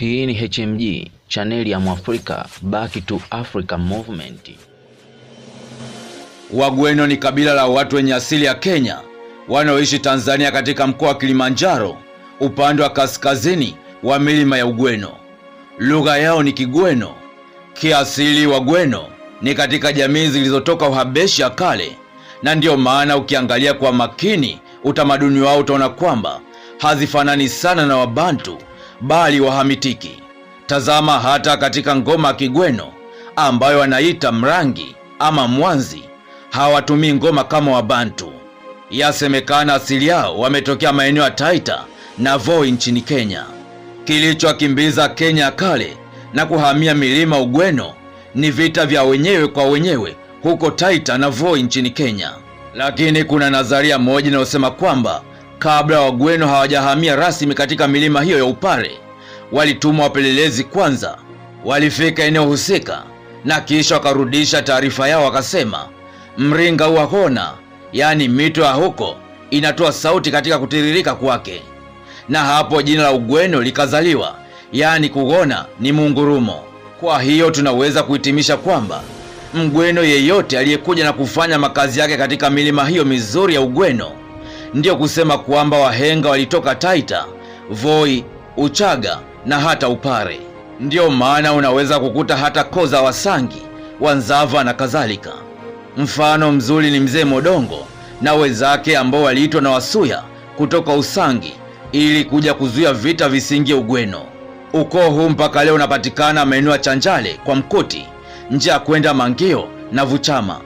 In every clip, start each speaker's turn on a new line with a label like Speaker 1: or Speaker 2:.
Speaker 1: Hii ni HMG, chaneli ya Mwafrika Back to Africa Movement.
Speaker 2: Wagweno ni kabila la watu wenye asili ya Kenya wanaoishi Tanzania katika mkoa wa Kilimanjaro upande wa kaskazini wa milima ya Ugweno. Lugha yao ni Kigweno. Kiasili Wagweno ni katika jamii zilizotoka Uhabeshi ya kale, na ndiyo maana ukiangalia kwa makini utamaduni wao utaona kwamba hazifanani sana na Wabantu bali Wahamitiki. Tazama hata katika ngoma ya Kigweno ambayo wanaita mrangi ama mwanzi, hawatumii ngoma kama Wabantu. Yasemekana asili yao wametokea maeneo ya Taita na Voi nchini Kenya. kilichokimbiza Kenya ya kale na kuhamia milima Ugweno ni vita vya wenyewe kwa wenyewe huko Taita na Voi nchini Kenya. Lakini kuna nadharia moja inayosema kwamba kabla Wagweno hawajahamia rasmi katika milima hiyo ya Upare, walitumwa wapelelezi kwanza. Walifika eneo husika na kisha wakarudisha taarifa yao, wakasema mringa uwahona, yaani mito ya huko inatoa sauti katika kutiririka kwake, na hapo jina la Ugweno likazaliwa, yaani kugona ni mungurumo. Kwa hiyo tunaweza kuhitimisha kwamba Mgweno yeyote aliyekuja na kufanya makazi yake katika milima hiyo mizuri ya Ugweno, ndiyo kusema kwamba wahenga walitoka Taita, Voi, Uchaga na hata Upare. Ndiyo maana unaweza kukuta hata koo za Wasangi, Wanzava na kadhalika. Mfano mzuri ni mzee Modongo na wenzake ambao waliitwa na Wasuya kutoka Usangi ili kuja kuzuia vita visingie Ugweno. Ukoo huu mpaka leo unapatikana maeneo ya Chanjale kwa Mkuti, njia ya kwenda Mangio na Vuchama.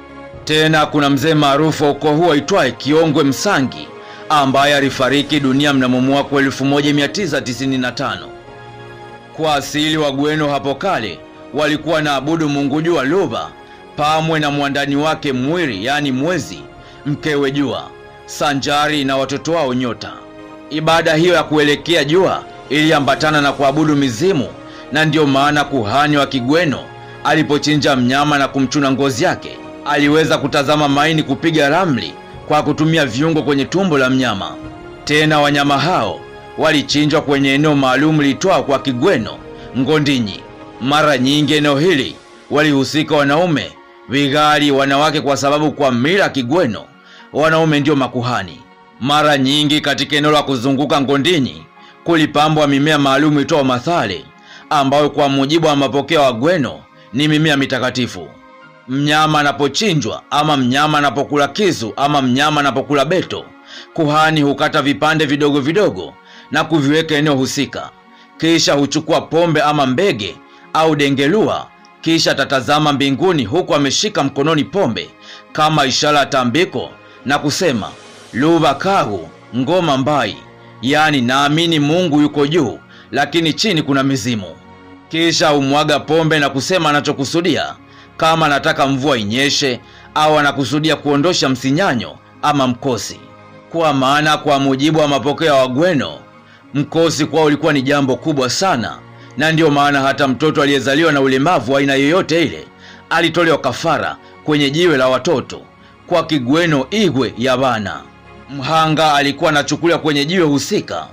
Speaker 2: Tena kuna mzee maarufu wa ukoo huo aitwaye Kiongwe Msangi ambaye alifariki dunia mnamo mwaka 1995. Kwa asili Wagweno hapo kale walikuwa na abudu Mungu jua Luba pamwe na mwandani wake Mwiri, yaani mwezi, mkewe jua, sanjari na watoto wao nyota. Ibada hiyo ya kuelekea jua iliambatana na kuabudu mizimu, na ndiyo maana kuhani wa Kigweno alipochinja mnyama na kumchuna ngozi yake aliweza kutazama maini kupiga ramli kwa kutumia viungo kwenye tumbo la mnyama. Tena wanyama hao walichinjwa kwenye eneo maalum liitwao kwa Kigweno Ngondinyi. Mara nyingi eneo hili walihusika wanaume, vigali wanawake, kwa sababu kwa mila Kigweno wanaume ndio makuhani. Mara nyingi katika eneo la kuzunguka Ngondinyi kulipambwa mimea maalum itwao mathale, ambayo kwa mujibu wa mapokeo wa Gweno ni mimea mitakatifu. Mnyama anapochinjwa ama mnyama anapokula kisu ama mnyama anapokula beto, kuhani hukata vipande vidogo vidogo na kuviweka eneo husika, kisha huchukua pombe ama mbege au dengelua, kisha atatazama mbinguni huku ameshika mkononi pombe kama ishara ya tambiko na kusema luva kahu ngoma mbai, yani naamini Mungu yuko juu, lakini chini kuna mizimu. Kisha humwaga pombe na kusema anachokusudia kama anataka mvua inyeshe au anakusudia kuondosha msinyanyo ama mkosi. Kwa maana kwa mujibu wa mapokeo ya Wagweno, mkosi kwao ulikuwa ni jambo kubwa sana, na ndiyo maana hata mtoto aliyezaliwa na ulemavu wa aina yoyote ile alitolewa kafara kwenye jiwe la watoto. Kwa Kigweno igwe ya bana, mhanga alikuwa anachukuliwa kwenye jiwe husika,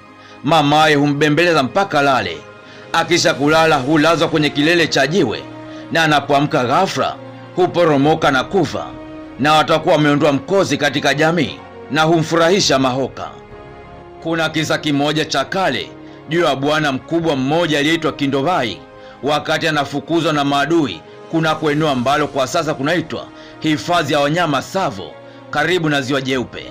Speaker 2: mamaye humbembeleza mpaka lale. Akisha kulala hulazwa kwenye kilele cha jiwe na anapoamka ghafla huporomoka na kufa, na watakuwa wameondoa mkozi katika jamii na humfurahisha mahoka. Kuna kisa kimoja cha kale juu ya bwana mkubwa mmoja aliyeitwa Kindovai wakati anafukuzwa na maadui kunako eneo ambalo kwa sasa kunaitwa hifadhi ya wanyama savo karibu na ziwa Jeupe.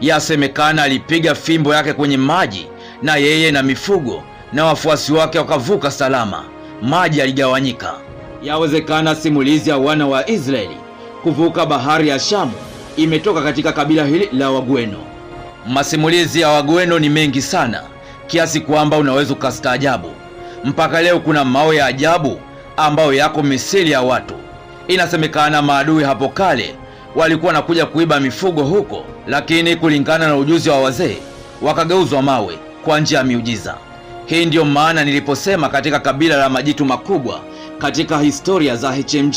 Speaker 2: Yasemekana alipiga fimbo yake kwenye maji na yeye na mifugo na wafuasi wake wakavuka salama, maji yaligawanyika. Yawezekana simulizi ya wana wa Israeli kuvuka bahari ya Shamu imetoka katika kabila hili la Wagweno. Masimulizi ya Wagweno ni mengi sana kiasi kwamba unaweza ukastaajabu. Mpaka leo kuna mawe ya ajabu ambayo yako misili ya watu. Inasemekana maadui hapo kale walikuwa wanakuja kuiba mifugo huko, lakini kulingana na ujuzi wa wazee wakageuzwa mawe kwa njia ya miujiza. Hii ndiyo maana niliposema katika kabila la majitu makubwa katika historia za HMG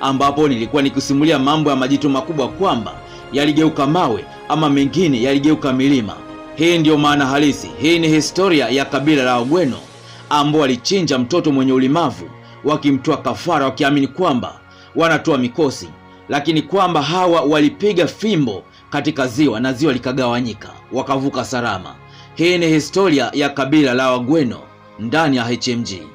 Speaker 2: ambapo nilikuwa nikisimulia mambo ya majitu makubwa kwamba yaligeuka mawe ama mengine yaligeuka milima. Hii ndiyo maana halisi. Hii ni historia ya kabila la Wagweno ambao walichinja mtoto mwenye ulemavu wakimtoa kafara, wakiamini kwamba wanatoa mikosi, lakini kwamba hawa walipiga fimbo katika ziwa na ziwa likagawanyika, wakavuka salama. Hii ni historia ya kabila la Wagweno ndani ya HMG.